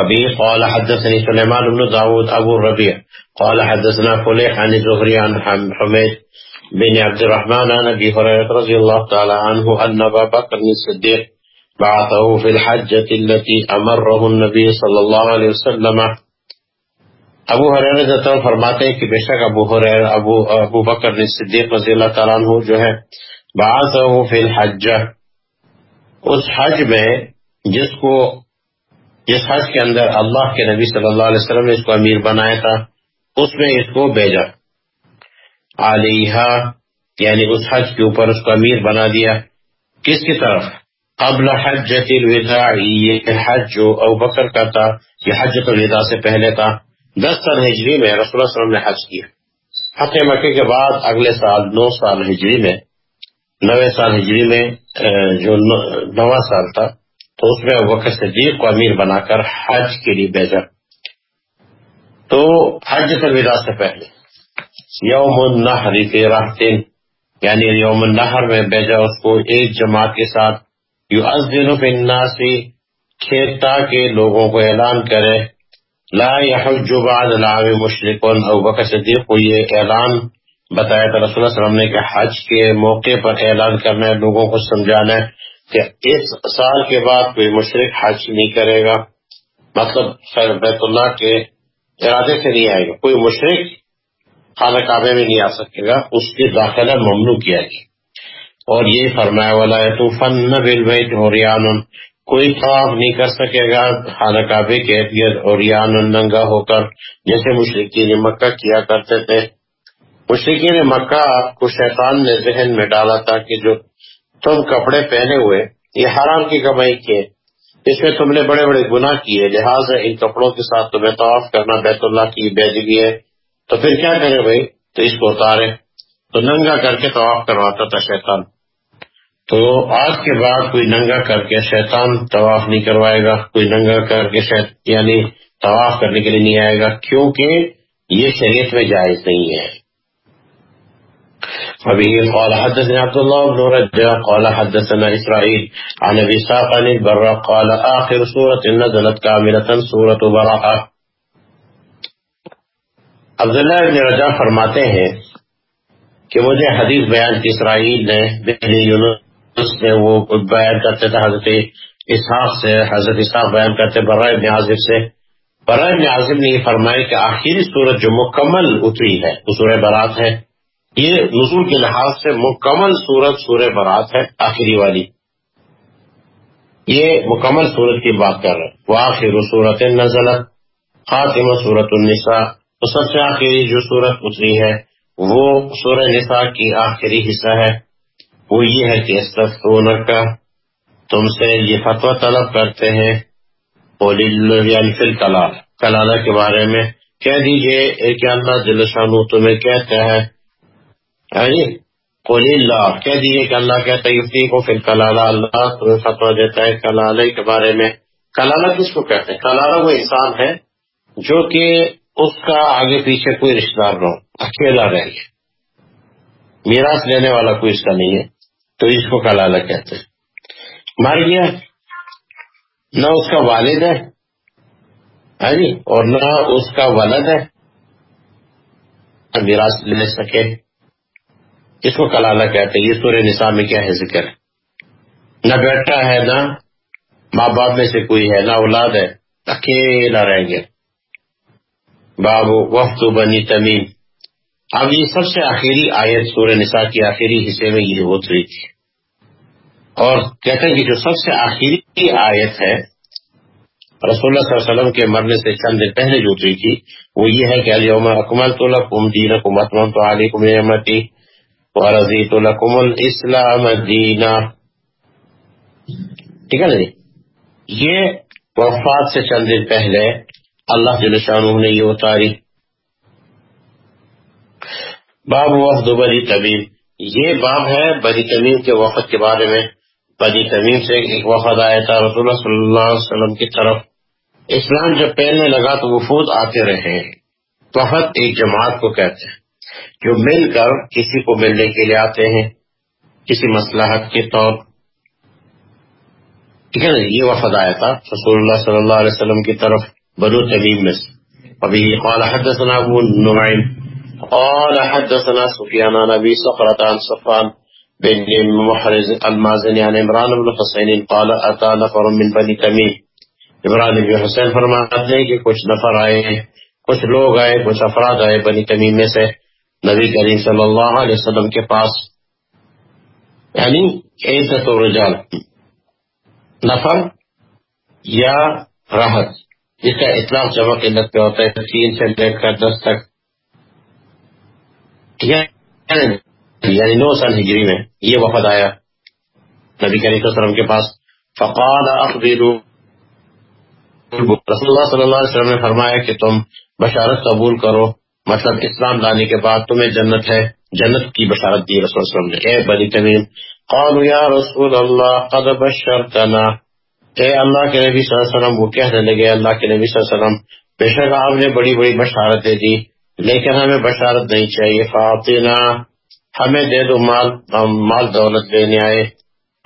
ابھی قال حدثني سليمان بن داود ابو الربيع قال حدثنا فليح عن زهري عن حميد بن عبد الرحمن عن ابي هريره رضي الله تعالى عنه ان ابا بكر الصديق بعثه في الحجة التي امره النبي صلى الله عليه وسلم. ابو حریر فرماتے ہیں کہ بے شک ابو حریر ابو ابو بکر صدیق رضی اللہ تعالیٰ عنہ جو ہے بعث فی الحج اس حج میں جس کو جس حج کے اندر اللہ کے نبی صلی اللہ علیہ وسلم نے اس کو امیر بنایا تھا، اس میں اس کو بھیجا۔ علیہ یعنی اس حج کے اوپر اس کو امیر بنا دیا۔ کس کی طرف؟ قبل حجت الوداع، یہ حج جو ابو بکر کا تھا، یہ حجت الوداع سے پہلے تھا۔ دس سال ہجری میں رسول اللہ علیہ وسلم نے حج کیا۔ حق مکے کے بعد اگلے سال، نو سال ہجری میں، نوے سال ہجری میں، جو نواں سال تھا۔ تو اس میں وقت صدیق کو امیر بنا کر حج کے لیے بھیجا۔ تو حج الوداع سے پہلے یوم النحر فی راہتین یعنی یوم النحر میں بھیجا اس کو ایک جماعت کے ساتھ۔ یو ازدن فی الناس کھیتا کے لوگوں کو اعلان کرے۔ لا يحج بعد العام مشرقون ابو بکر صدیق کو یہ اعلان بتایا تھا رسول اللہ علیہ وسلم نے کہ حج کے موقع پر اعلان کرنا ہے لوگوں کو سمجھانا۔ ہے کہ اس سال کے بعد کوئی مشرق حج نہیں کرے گا۔ مطلب خیر بیت اللہ کے ارادے سے نہیں آئے گا۔ کوئی مشرق خانہ کعبے میں نہیں آ سکے گا، اس کی داخلہ ممنوع کیا گیا۔ اور یہ فرمایا والا ہے تو فن بل کوئی طواف نہیں کر سکے گا خانہ کعبے کے ارد اور ننگا ہو کر، جیسے مشرقین مکہ کیا کرتے تھے۔ مشرقین مکہ کو شیطان نے ذہن میں ڈالا تھا کہ جو تم کپڑے پہنے ہوئے، یہ حرام کی کمائی کے اس میں تم نے بڑے بڑے گناہ کیے، لہٰذا ان کپڑوں کے ساتھ تمہیں طواف کرنا بیت اللہ کی بیدگی ہے۔ تو پھر کیا کرے بھائی؟ تو اس کو اتارے تو ننگا کر کے طواف کرواتا تھا شیطان۔ تو آج کے بعد کوئی ننگا کر کے شیطان طواف نہیں کروائے گا۔ کوئی ننگا کر کے شیط یعنی طواف کرنے کے لیے نہیں آئے گا، کیونکہ یہ شریعت میں جائز نہیں ہے۔ ابھی قال حدثنا عبد الله بن رجاء، قال حدثنا اسرائيل عن ابي ساق عن البراء، قال اخر سورة نزلت كاملة، سورة براءة. عبداللہ ابن رجاء فرماتے ہیں کہ مجھے حدیث بیان کی اسرائیل نے، بہلی یونس اس میں وہ بیان کرتے تھے، حضرت اسحاق سے، حضرت اسحاق بیان کرتے برائے ابن عازب سے۔ برائے ابن عازب نے یہ فرمایا کہ آخری صورت جو مکمل اتری ہے، وہ سورہ برات ہے۔ یہ نزول کے لحاظ سے مکمل صورت سورہ برات ہے، آخری والی۔ یہ مکمل صورت کی بات کر رہے وہ آخر صورت نزلت خاتمہ صورت النساء۔ تو سب سے آخری جو صورت اتری ہے، وہ سورہ نساء کی آخری حصہ ہے۔ وہ یہ ہے کہ کا تم سے یہ فتویٰ طلب کرتے ہیں کلال کلالہ کے بارے میں کہہ دیجیے کہ اللہ دل شانو تمہیں کہتا ہے ہاں جی؟ قول اللہ، کہہ دیجیے کہ اللہ کہتا ہے کو پھر کلالہ اللہ تمہیں فتویٰ دیتا ہے، کلالہ کے بارے میں۔ کلالہ کس کو کہتے ہیں؟ کلالہ وہ انسان ہے جو کہ اس کا آگے پیچھے کوئی رشتے دار نہ ہو، اکیلا رہ گیا۔ میراث لینے والا کوئی اس کا نہیں ہے، تو اس کو کلالہ کہتے ہیں۔ مر گیا، نہ اس کا والد ہے ہاں جی؟ اور نہ اس کا ولد ہے۔ میراث لے سکے۔ اس کو کلالہ کہتے ہیں، یہ سورہ نساء میں کیا ہے ذکر؟ ہے نہ بیٹا ہے، نہ ماں باپ میں سے کوئی ہے، نہ اولاد ہے، اکیلا رہ گیا بابو وقت بنی تمیم۔ اب یہ سب سے آخری آیت سورہ نساء کی آخری حصے میں یہ اتری تھی۔ اور کہتے ہیں کہ جو سب سے آخری آیت ہے، رسول اللہ صلی اللہ علیہ وسلم کے مرنے سے چند دن پہلے جو اتری تھی، وہ یہ ہے کہ علیہ اکمل تو لکم دین کو تو علیکم نعمتی۔ ورضی لکم الاسلام دینا۔ ٹھیک ہے نا جی؟ یہ وفات سے چند دن پہلے اللہ جل شاہ نے یہ اتاری۔ باب وفد بنی تمیم۔ یہ باب ہے بنی تمیم کے وفد کے بارے میں۔ بنی تمیم سے ایک وفد آیا تھا رسول اللہ صلی اللہ علیہ وسلم کی طرف۔ اسلام جب پہلنے لگا تو وفود آتے رہے۔ وفد ایک جماعت کو کہتے ہیں۔ جو مل کر کسی کو ملنے کے لیے آتے ہیں، کسی مسلحت کے طور ٹھیک ہے نا جی؟ یہ وفد آیا تھا رسول اللہ صلی اللہ علیہ وسلم کی طرف بنو تمیم میں ابھی قال حدثنا ابو نعیم قال حدثنا سفیان عن ابی سقرۃ عن صفان بن محرز المازنی عن عمران بن حسین قال اتى نفر من بني تمیم۔ عمران بن حسین فرماتے ہیں کہ کچھ نفر آئے ہیں، کچھ لوگ آئے، کچھ افراد آئے بنی تمیم میں سے۔ نبی کریم صلی اللہ علیہ وسلم کے پاس یعنی عزت و رجال، نفر یا راحت، جس کا اطلاق جمع قلت پہ ہوتا ہے، تین سے لے کر دس تک۔ یعنی نو سال ہجری میں یہ وفد آیا نبی کریم صلی اللہ علیہ وسلم کے پاس۔ فقال اخبیر رسول اللہ صلی اللہ علیہ وسلم نے فرمایا کہ تم بشارت قبول کرو۔ مطلب اسلام لانے کے بعد تمہیں جنت ہے، جنت کی بشارت دی رسول اللہ علیہ وسلم نے۔ اے بنی تمیم، قالوا یا رسول اللہ، قد بشرتنا۔ اے اللہ کے نبی صلی اللہ علیہ وسلم، وہ کہنے لگے اللہ کے نبی صلی اللہ علیہ وسلم، بے شک آپ نے بڑی بڑی بشارتیں دی، لیکن ہمیں بشارت نہیں چاہیے۔ فاطینہ ہمیں دے دو مال مال دولت لینے آئے۔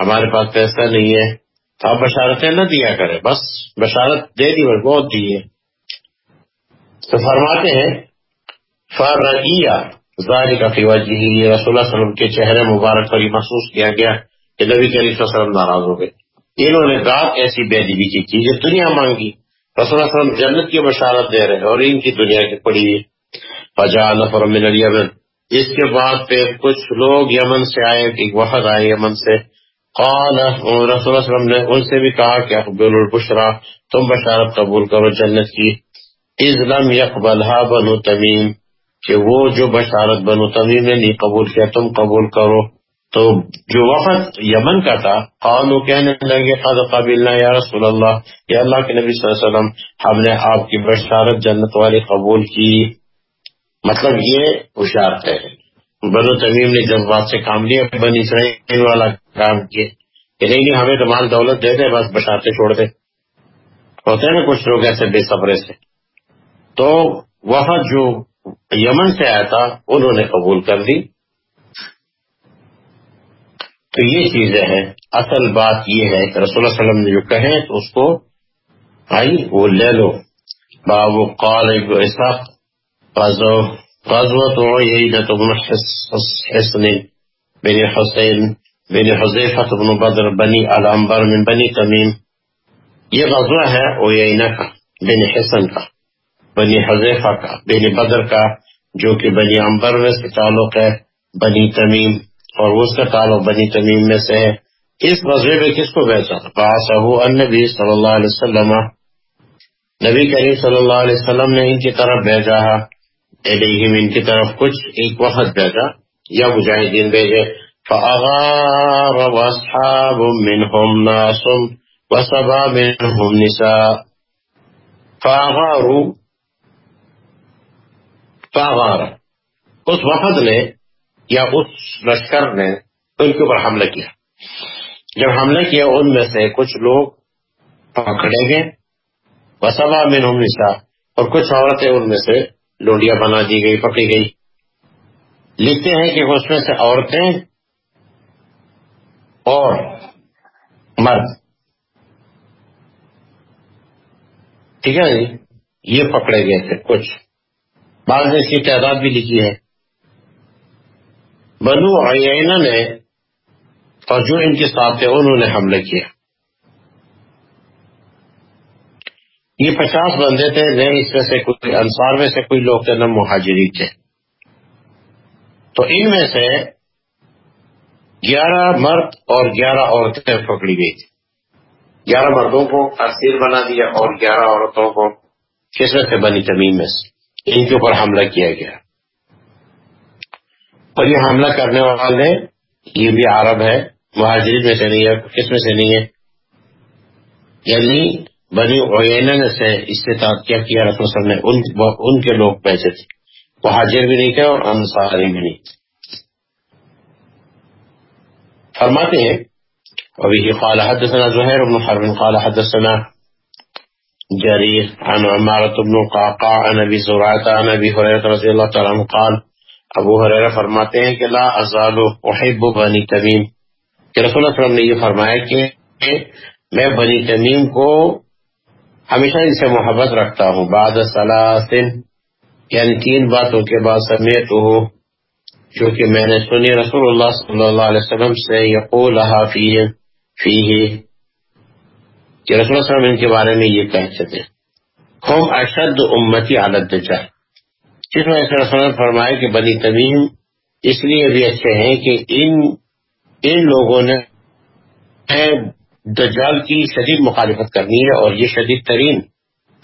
ہمارے پاس پیسہ نہیں ہے۔ تو آپ بشارتیں نہ دیا کرے بس بشارت دے دی بہت دی ہے تو فرماتے ہیں فرعیہ ظاہر کا فی وجہ رسول اللہ علیہ وسلم کے چہرے مبارک پر یہ محسوس کیا گیا کہ نبی کریم صلی اللہ علیہ وسلم ناراض ہو گئے۔ انہوں نے رات ایسی بے دبی کی چیزیں دنیا مانگی۔ رسول اللہ علیہ وسلم جنت کی بشارت دے رہے اور ان کی دنیا کی پڑی فجا نفر من الیمن اس کے بعد پھر کچھ لوگ یمن سے آئے، ایک وفد آئے یمن سے۔ قال رسول اللہ علیہ وسلم نے ان سے بھی کہا کہ اقبل البشرا، تم بشارت قبول کرو جنت کی۔ از لم یقبلها بنو تمیم کہ وہ جو بشارت بنو تمیم نے نہیں قبول کیا، تم قبول کرو۔ تو جو وقت یمن کا تھا قانو کہنے لگے، قد قبلنا یا رسول اللہ، یا اللہ کے نبی صلی اللہ علیہ وسلم، ہم نے آپ کی بشارت جنت والی قبول کی۔ مطلب یہ ہوشیار ہے۔ بنو تمیم نے جذبات سے کام لیا بنی اسرائیل والا کام کیے کہ نہیں نہیں ہمیں تو مال دولت دے دے، بس بشارتیں چھوڑ دے۔ ہوتے ہیں نا کچھ لوگ ایسے بے صبرے سے۔ تو وفد جو یمن سے آیا تھا، انہوں نے قبول کر دی تو یہ چیزیں ہیں۔ اصل بات یہ ہے کہ رسول اللہ علیہ وسلم نے جو کہیں تو اس کو آئی، وہ لے لو۔ بابو قال غزوت یہی نہ تو حسن بن حسین بن حضیفت بن بدر بنی علامبر من بنی تمیم۔ یہ غزوہ ہے وہ یہی کا، بن حسن کا۔ بنی حضیفہ کا، بنی بدر کا، جو کہ بنی امبر میں سے تعلق ہے، بنی تمیم، اور اس کا تعلق بنی تمیم میں سے ہے۔ اس مذہبے میں کس کو بھیجا باسہ النبی صلی اللہ علیہ وسلم۔ نبی کریم صلی اللہ علیہ وسلم نے ان کی طرف بھیجا علیہم ان کی طرف کچھ ایک وقت بھیجا۔ یا مجاہدین بھیجے۔ فأغار واصحاب منهم ناس وسبا منهم نساء۔ فأغاروا اس وفد نے یا اس لشکر نے ان کے اوپر حملہ کیا۔ جب حملہ کیا، ان میں سے کچھ لوگ پکڑے گئے۔ وسبا میں نسا۔ اور کچھ عورتیں ان میں سے لوڈیا بنا دی گئی، پکڑی گئی۔ لکھتے ہیں کہ اس میں سے عورتیں اور مرد۔ ٹھیک ہے جی؟ یہ پکڑے گئے تھے، کچھ۔ بعض نے اس کی تعداد بھی لکھی ہے۔ بنو عیینہ نے اور جو ان کے ساتھ تھے انہوں نے حملے کیا۔ یہ پچاس بندے تھے، نہ اس میں سے کوئی انصار میں سے کوئی لوگ تھے، نہ مہاجری تھے۔ تو ان میں سے گیارہ مرد اور گیارہ عورتیں پکڑی گئی تھی گیارہ مردوں کو اسیر بنا دیا اور گیارہ عورتوں کو کس میں سے بنی تمیم میں سے۔ ان کے اوپر حملہ کیا گیا۔ اور یہ حملہ کرنے والے یہ بھی عرب ہے مہاجرین میں سے نہیں ہے کس میں سے نہیں ہے۔ یعنی بنی اوین سے استطاعت کیا کیا رسول صلی اللہ علیہ وسلم نے ان کے لوگ پیسے تھے۔ وہ حاجر بھی نہیں تھے اور انصاری بھی نہیں تھے فرماتے ہیں ابھی قال حدثنا زہیر بن حرب، قال حدثنا جرير عن عمارة بن قعقاع عن ابي زرعة عن ابي هريرة رضي الله تعالى عنه قال ابو حریرہ فرماتے ہیں کہ لا ازال احب بنی تمیم کہ رسول اللہ وسلم نے یہ فرمایا کہ میں بنی تمیم کو ہمیشہ ان سے محبت رکھتا ہوں۔ بعد سلاسن یعنی تین باتوں کے بعد سمیت ہو، جو کہ میں نے سنی۔ رسول اللہ صلی اللہ علیہ وسلم سے یقول فی کہ رسول اللہ وسلم ان کے بارے میں یہ کہتے تھے ہم اشد امتی عالت جس میں رسول اللہ فرمائے کہ بنی تمیم اس لیے بھی اچھے ہیں کہ ان ان لوگوں نے دجال کی شدید مخالفت کرنی ہے اور یہ شدید ترین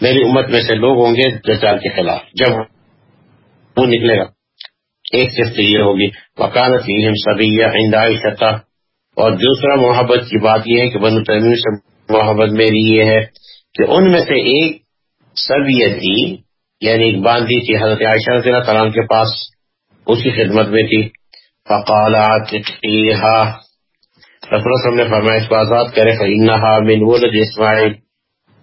میری امت میں سے لوگ ہوں گے دجال کے خلاف۔ جب وہ نکلے گا، ایک صرف یہ ہوگی وکالت سبھی عائشہ، اور دوسرا محبت کی بات یہ ہے کہ بنو تمیم سے محبت میری یہ ہے کہ ان میں سے ایک سب تھی یعنی ایک باندھی تھی، حضرت عائشہ رضی اللہ تعالیٰ کے پاس، اس کی خدمت میں تھی۔ فقالات رسول اللہ نے فرمایا، اس کو آزاد کرے، فإنها من ولد اسماعیل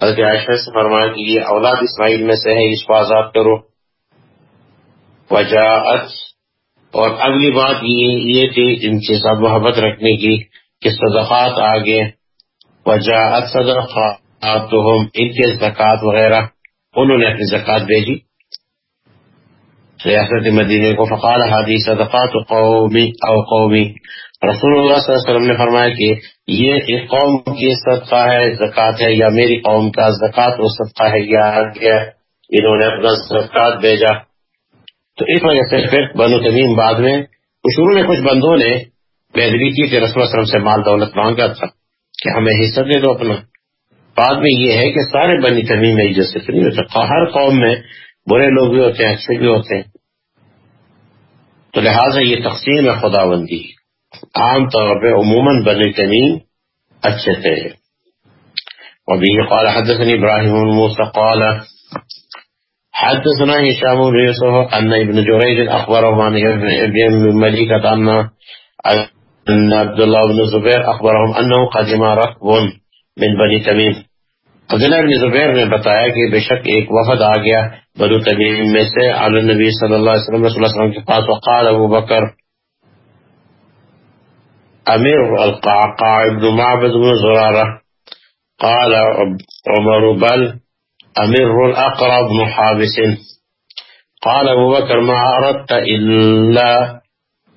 حضرت عائشہ سے فرمایا کہ یہ اولاد اسماعیل میں سے ہے، اس کو آزاد کرو۔ وجاءت۔ اور اگلی بات یہ یہ تھی ان کے ساتھ محبت رکھنے کی، کہ صدقات آگے وجاءت صدقاتهم، ان کے زکات وغیرہ، انہوں نے اپنی زکات بھیجی۔ ریاست مدینے کو فقال حدیث صدقات قومی او قومی۔ رسول اللہ صلی اللہ علیہ وسلم نے فرمایا کہ یہ ایک قوم کی صدقہ ہے زکوٰۃ ہے، یا میری قوم کا زکوٰۃ و صدقہ ہے، یا کیا انہوں نے اپنا زکوٰۃ بھیجا۔ تو اس وجہ سے پھر بنو تمیم بعد میں شروع میں کچھ بندوں نے بہتری کی کہ رسول اللہ علیہ وسلم سے مال دولت مانگا تھا۔ کہ ہمیں حصہ دے دو اپنا۔ بعد میں یہ ہے کہ سارے بنی تمیم میں عزت نہیں ہو سکتا ہر قوم میں برے لوگ بھی ہوتے ہیں، اچھے بھی ہوتے ہیں۔ تو لہٰذا یہ تقسیم ہے خدا بندی عام طور پہ عموماً بنی تمیم اچھے تھے۔ وبه قال حدثني ابراهيم بن موسى قال حدثنا هشام بن يوسف ان ابن جريج اخبره عن ابن مليكة ان أن عبد الله بن زبير أخبرهم أنه قدم ركب من بني تميم. عبداللہ بن زبیر نے بتایا کہ بے شک ایک وفد آ گیا بنو تمیم میں سے علی نبی صلی اللہ علیہ وسلم رسول اللہ علیہ وسلم کے پاس وقال أبو بکر أمير القعقاع بن معبد بن زرارة. قال عمر بل أمير الأقرى بن حابس. قال أبو بكر ما أردت إلا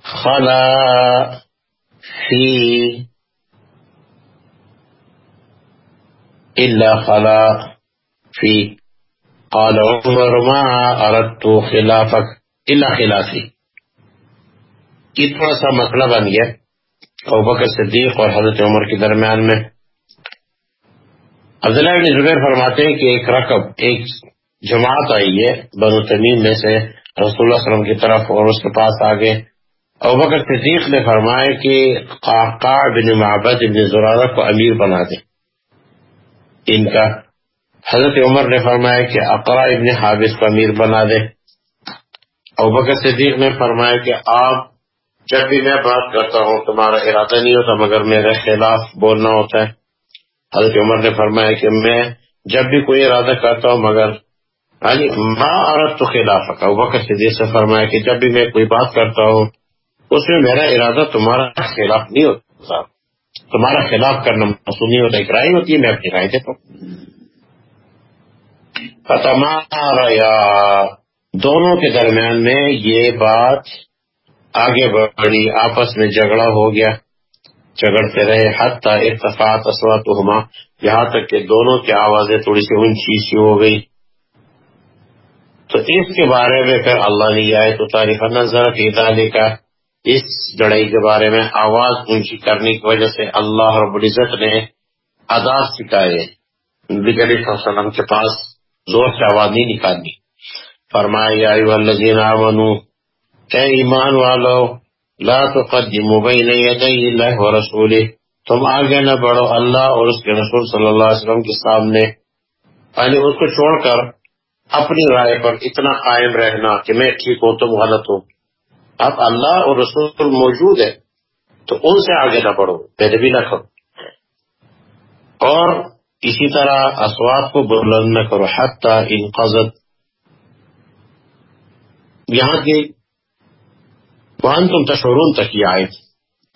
خلا في إلا خلا في قال عمر ما أردت خلافك إلا خلافي یہ تھوڑا سا مسئلہ بن گیا ابو بکر صدیق اور حضرت عمر کے درمیان میں۔ عبداللہ بن زبیر فرماتے ہیں کہ ایک رقب، ایک جماعت آئی ہے، بنو تمیم میں سے رسول اللہ علیہ وسلم کی طرف اور اس کے پاس آگے ابو بکر صدیق نے فرمایا کہ بن معبد بن زرارہ کو امیر بنا دے ان کا حضرت عمر نے فرمایا کہ اقرا ابن حابظ کو امیر بنا دے ابو بکر صدیق نے فرمایا کہ آپ جب بھی میں بات کرتا ہوں، تمہارا ارادہ نہیں ہوتا، مگر میرے خلاف بولنا ہوتا ہے۔ حضرت عمر نے فرمایا کہ میں جب بھی کوئی ارادہ کرتا ہوں، مگر یعنی ماں عورت تو خلاف رکھا وقت سے سے فرمایا کہ جب بھی میں کوئی بات کرتا ہوں اس میں میرا ارادہ تمہارا خلاف نہیں ہوتا تمہارا خلاف کرنا مصنوع نہیں ہوتا ایک رائے ہوتی ہے، میں اپنی رائے دیتا ہوں۔ یا دونوں کے درمیان میں یہ بات آگے بڑھی، آپس میں جھگڑا ہو گیا۔ جھگڑتے رہے، حتیٰ ارتفاعت اسوات ہما یہاں تک کہ دونوں کی آوازیں تھوڑی سی اونچی سی ہو گئی۔ تو اس کے بارے میں پھر اللہ نے آئے تو تاریخ نظر کا اس لڑائی کے بارے میں آواز اونچی کرنے کی وجہ سے اللہ رب العزت نے ادا سکھائے نبی علیہ وسلم کے پاس زور سے آواز نہیں نکالنی۔ فرمایا اے ایمان والو، لا تقدموا بین یدی اللہ و رسولہ۔ تم آگے نہ بڑھو، اللہ اور اس کے رسول صلی اللہ علیہ وسلم کے سامنے۔ یعنی اس کو چھوڑ کر اپنی رائے پر اتنا قائم رہنا کہ میں ٹھیک ہوں، تم غلط ہوں اب اللہ اور رسول موجود ہے تو ان سے آگے نہ بڑھو، پہلے بھی نہ کرو اور اسی طرح اسوات کو بلند نہ کرو، حتی ان قزت یہاں کی وہاں تم تشورون تک یہ آیت،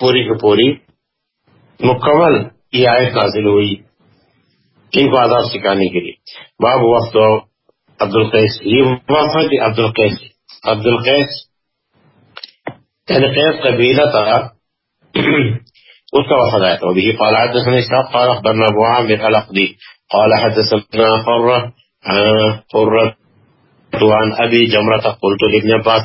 پوری کی پوری مکمل یہ آیت نازل ہوئی ان کو آداب سکھانے کے لیے۔ باب وقت عبد القیس یہ وفد عبد القیس عبد القیس يعني قبيلة ترى. وصل وبه قال حدثنا إسحاق قال أخبرنا أبو عامر الأقدي قال حدثنا قرة عن آه، قرة عن أبي جمرة قلت لابن عباس.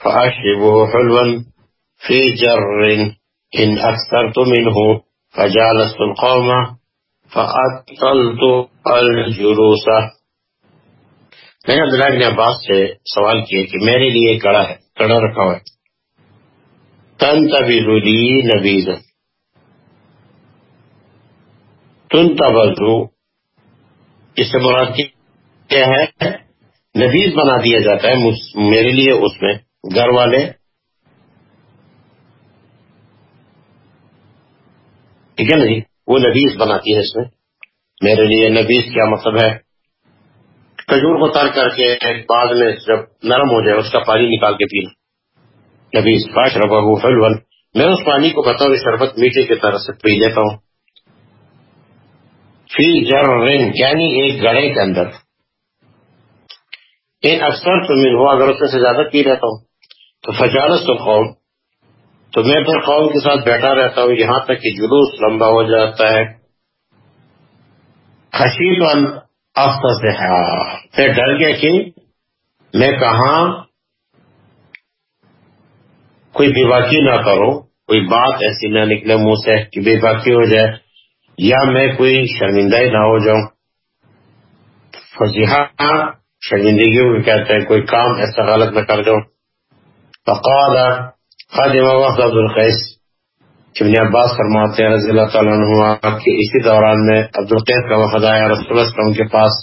فأشربه حلوا في جر ان اکثر تو اکثرت منه فجالست القوم فاطلت الجلوس. میں نے عبداللہ بن عباس سے سوال کیا کہ میرے لیے کڑا ہے، کڑا رکھا ہوا ہے۔ تن تنتبذو لی نبیزا تن تبزو اس سے مراد کیا ہے؟ نبیز بنا دیا جاتا ہے میرے لیے اس میں۔ گھر والے ٹھیک ہے نا جی؟ وہ نبیز بناتی ہے اس میں۔ میرے لیے نبیز کیا مطلب ہے؟ کھجور کو تر کر کے بعد میں جب نرم ہو جائے اس کا پانی نکال کے پینا۔ نبیز کاش ربا حلون میں اس پانی کو بطور شربت میٹھے کی طرح سے پی لیتا ہوں۔ فی جر یعنی ایک گڑے کے اندر۔ ایک اکثر تو ہو اگر اس میں سے زیادہ پی رہتا ہوں۔ تو فجالت تو قوم تو میں پھر قوم کے ساتھ بیٹھا رہتا ہوں، یہاں تک کہ جلوس لمبا ہو جاتا ہے۔ خشیل افسر سے پھر ڈر گیا کہ میں کہاں کوئی بے باقی نہ کروں، کوئی بات ایسی نہ نکلے منہ سے کہ بے باقی ہو جائے، یا میں کوئی شرمندہ ہی نہ ہو جاؤں۔ فضیحہ شرمندگی کو کہتے ہیں، کوئی کام ایسا غلط نہ کر جاؤں۔ فقال خادم وقت عبد القیس ابن عباس فرماتے ہیں، رضی اللہ تعالیٰ عنہ کہ اسی دوران میں عبد القیس کا وفد آیا رسول اللہ علیہ وسلم کے پاس۔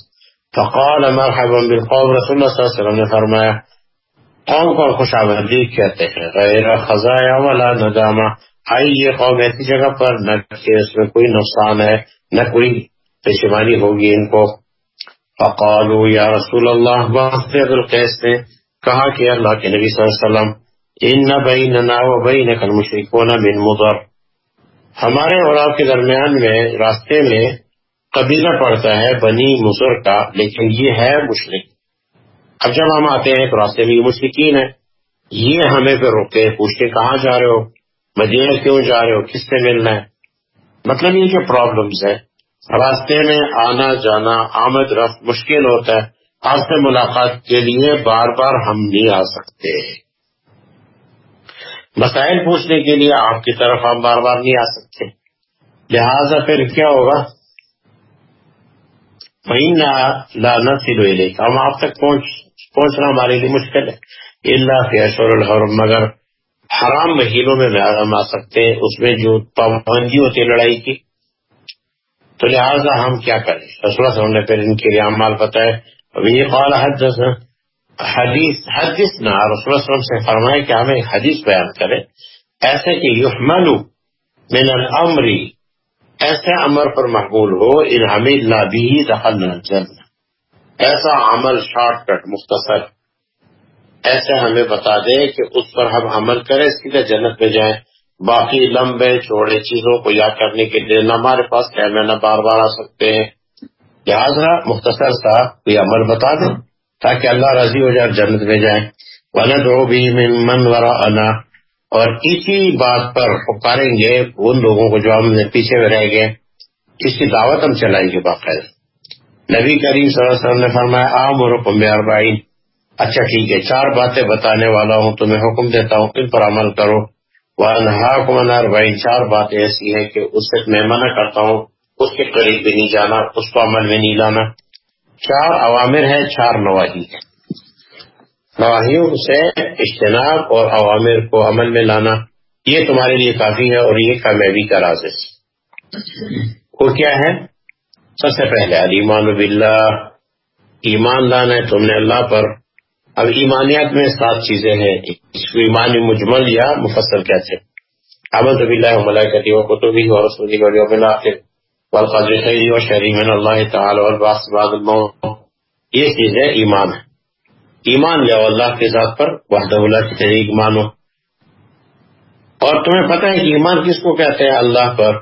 فقال، مرحبا بالقوم، رسول اللہ صلی اللہ علیہ وسلم نے فرمایا، قوم کو خوش آمدید کہتے ہیں، غیر خزایا ولا ندامہ آئی یہ قوم ایسی جگہ پر، نہ کہ اس میں کوئی نقصان ہے، نہ کوئی پشمانی ہوگی ان کو۔ فقالو یا رسول اللہ القیس نے کہا کہ اللہ کے نبی صلی اللہ علیہ وسلم ان بیننا و بینک المشرکون من مضر. ہمارے اور آپ کے درمیان میں راستے میں قبیلہ پڑتا ہے بنی مضر کا، لیکن یہ ہے مشرق اب جب ہم آتے ہیں تو راستے میں یہ مشرقین ہے یہ ہمیں پہ روکے پوچھتے کہاں جا رہے ہو؟ مدینہ کیوں جا رہے ہو؟ کس سے ملنا ہے؟ مطلب یہ جو پرابلمس ہے راستے میں آنا جانا آمد رفت مشکل ہوتا ہے۔ آپ سے ملاقات کے لیے بار بار ہم نہیں آ سکتے۔ مسائل پوچھنے کے لیے آپ کی طرف ہم بار بار نہیں آ سکتے۔ لہذا پھر کیا ہوگا؟ مہینہ لانا سلو ہم آپ تک پہنچنا ہمارے لیے مشکل ہے۔ اللہ کے اشور الحرم۔ مگر حرام مہینوں میں ہم آ سکتے ہیں۔ اس میں جو پابندی ہوتی ہے لڑائی کی۔ تو لہٰذا ہم کیا کریں؟ رسول صاحب نے پھر ان کے لیے امال بتائے۔ ابھی یہ قال حدیث حدیث حدیث نہ رسول وسلم سے فرمائے کہ ہمیں حدیث بیان کرے۔ ایسے کہ یحمل من الامری ایسے عمر پر مقبول ہو ان ہمیں لابی دخل ایسا عمل شارٹ کٹ، مختصر۔ ایسے ہمیں بتا دے کہ اس پر ہم عمل کریں، اس کی جنت میں جائیں۔ باقی لمبے، چوڑے چیزوں کو یاد کرنے کے لیے نہ ہمارے پاس کیمرے نہ بار بار آ سکتے ہیں۔ لہٰذا مختصر سا کوئی عمل بتا دیں۔ تاکہ اللہ راضی ہو جائے جنت میں جائیں۔ ون رو بھی من ورا انا اور اسی بات پر پکاریں گے ان لوگوں کو جو ہم نے پیچھے میں رہ گئے۔ اس کی دعوت ہم چلائیں گے باقاعدہ۔ نبی کریم صلی اللہ علیہ وسلم نے فرمایا عام اور اربعین۔ اچھا ٹھیک ہے، چار باتیں بتانے والا ہوں، تمہیں حکم دیتا ہوں، ان پر عمل کرو۔ وہ چار باتیں ایسی ہیں کہ اس سے میں منع کرتا ہوں، اس کے قریب بھی نہیں جانا، اس کو عمل میں نہیں لانا۔ چار عوامر ہیں، چار نواحی نواحیوں سے اجتناب اور عوامر کو عمل میں لانا، یہ تمہارے لیے کافی ہے اور یہ کامیابی کا راز ہے۔ وہ کیا ہے؟ سب سے پہلے علیمان باللہ۔ ایمان لانا ہے تم نے اللہ پر۔ اب ایمانیات میں سات چیزیں ہیں، اس کو ایمان مجمل یا مفصل کہتے ہیں۔ احمد ربی اللہ ملائکتی و قطبی و رسولی و یوم الاخر والقدر خیری و شہری من اللہ تعالی والباس بعد الموت. یہ چیزیں ایمان. ہے ایمان جاؤ اللہ کے ذات پر، وحدہ اللہ کی طریق مانو. اور تمہیں پتہ ہے کہ ایمان کس کو کہتے ہیں؟ اللہ پر.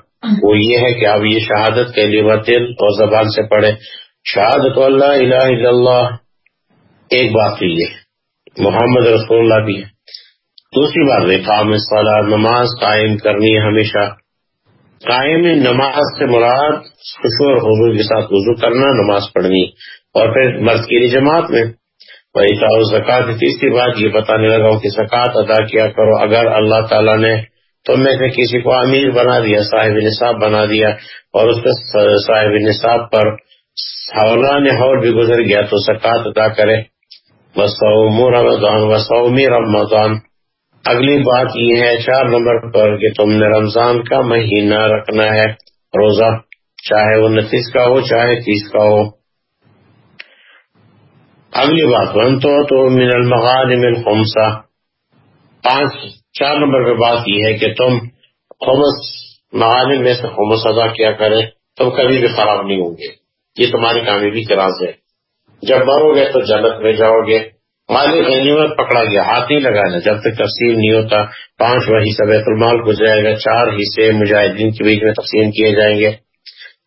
وہ یہ ہے کہ اب یہ شہادت کے لیے دل اور زبان سے پڑھے شہادت اللہ الہ الا اللہ. ایک بات تو یہ محمد رسول اللہ بھی ہے. دوسری بات کام صلاح نماز قائم کرنی ہے ہمیشہ. قائم نماز سے مراد خوشو اور حضور کے ساتھ وضو کرنا، نماز پڑھنی۔ اور پھر مرد کی جماعت میں۔ وہی تھا زکات تیسری بات یہ بتانے لگا ہوں کہ زکوٰۃ ادا کیا کرو۔ اگر اللہ تعالیٰ نے تم میں سے کسی کو امیر بنا دیا، صاحب نصاب بنا دیا اور اس کے صاحب نصاب پر نے ہور بھی گزر گیا تو زکات ادا کرے۔ وسوم رمضان وسوم رمضان۔ اگلی بات یہ ہے چار نمبر پر کہ تم نے رمضان کا مہینہ رکھنا ہے، روزہ، چاہے وہ انتیس کا ہو، چاہے تیس کا ہو۔ اگلی بات بن تو من المغانم الخمسہ پانچ، چار نمبر پہ بات یہ ہے کہ تم خمس، مغانم میں سے خمس ادا کیا کرے تم کبھی بھی خراب نہیں ہوں گے۔ یہ تمہاری کامیابی کے راز ہے۔ جب مرو گے تو جنت میں جاؤ گے۔ مالک غنیمت پکڑا گیا ہاتھ نہیں لگانا جب تک تقسیم نہیں ہوتا، پانچ حصہ بیت المال کو جائے گا چار حصے مجاہدین کے بیچ میں تقسیم کیے جائیں گے۔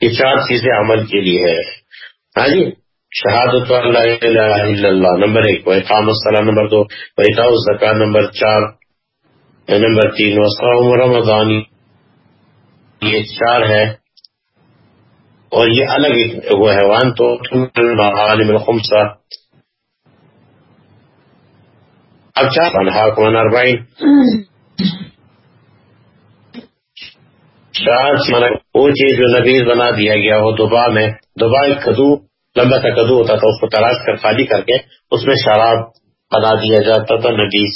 یہ چار چیزیں عمل کے لیے ہے ہاں جی؟ شہادت اللہ، نمبر ایک اقام السلام نمبر دو زکا نمبر چار، نمبر تین وسلم رمضان۔ یہ چار ہے اور یہ الگ وہ ہے وان تو خمسا اب چار اربعین. وہ چیز جو نبیز بنا دیا گیا وہ دبا میں، دبا ایک کدو، لمبا سا کدو ہوتا تھا، اس کو تلاش کر، خالی کر کے، اس میں شراب بنا دیا جاتا تھا نبیز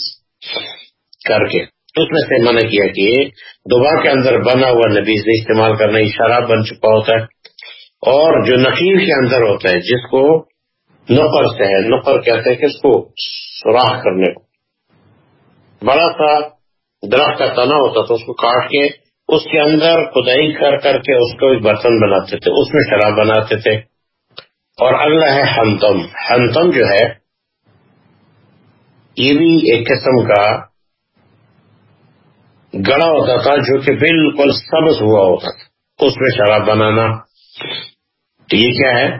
کر کے۔ اس میں سے منع کیا کہ دبا کے اندر بنا ہوا نبیز استعمال کرنا، یہ شراب بن چکا ہوتا ہے۔ اور جو نقیر کے اندر ہوتا ہے، جس کو نقر سے ہے، نقر کہتے ہیں کہ اس کو سوراخ کرنے کو۔ بڑا سا درخت کا تنا ہوتا تھا، اس کو کاٹ کے اس کے اندر کدائی کر کر کے اس کو ایک برتن بناتے تھے، اس میں شراب بناتے تھے۔ اور اگلا ہے ہنتم۔ ہنتم جو ہے، یہ بھی ایک قسم کا گڑا ہوتا تھا جو کہ بالکل سبز ہوا ہوتا تھا۔ اس میں شراب بنانا۔ تو یہ کیا ہے؟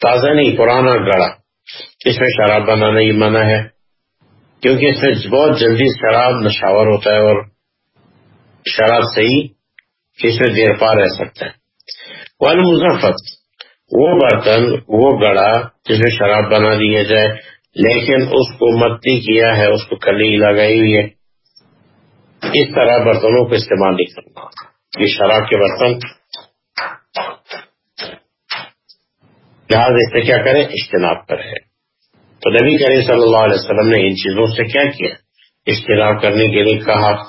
تازہ نہیں، پرانا گڑا۔ اس میں شراب بنانا یہ منع ہے۔ کیونکہ اس میں بہت جلدی شراب نشاور ہوتا ہے اور شراب صحیح اس میں دیر پا رہ سکتا ہے۔ وہ مظفت وہ برتن، وہ گڑا جس میں شراب بنا دیا جائے، لیکن اس کو متی کیا ہے، اس کو کلی لگائی ہوئی ہے۔ اس طرح برتنوں کو استعمال نہیں کرنا۔ یہ شراب کے برتن۔ لہٰذا اس سے کیا کرے اجتناب کرے تو نبی کریم صلی اللہ علیہ وسلم نے ان چیزوں سے کیا کیا؟ اجتناب کرنے کے لیے کہا۔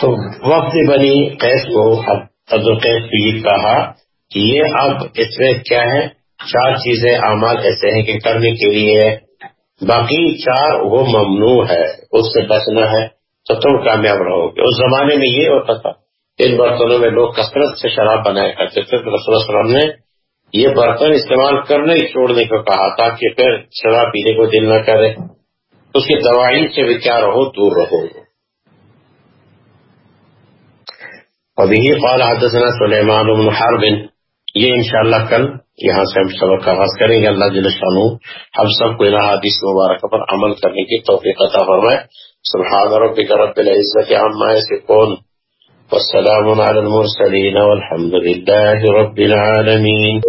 تو وقت بنی قیس کو عبدالقیس کو یہ کہا کہ یہ اب اس میں کیا ہے؟ چار چیزیں، اعمال ایسے ہیں کہ کرنے کے لیے باقی چار وہ ممنوع ہے، اس سے بچنا ہے۔ تو تم کامیاب رہو گے۔ اس زمانے میں یہ ہوتا تھا، ان برتنوں میں لوگ کثرت سے شراب بنایا کرتے تھے۔ رسول وسلم نے یہ برتن استعمال کرنے ہی چھوڑنے کو کہا تاکہ پھر شراب پینے کو دل نہ کرے۔ اس کی دوائی سے بھی کیا رہو، دور رہو۔ ابھی قال حدثنا سلیمان بن حرب۔ یہ انشاءاللہ کل یہاں سے ہم سبق کا آغاز کریں گے۔ اللہ جل شانو ہم سب کو حدیث مبارک پر عمل کرنے کی توفیق عطا فرمائے۔ سبحان ربک رب العزت عما یصفون۔ والسلام على المرسلين والحمد لله رب العالمين.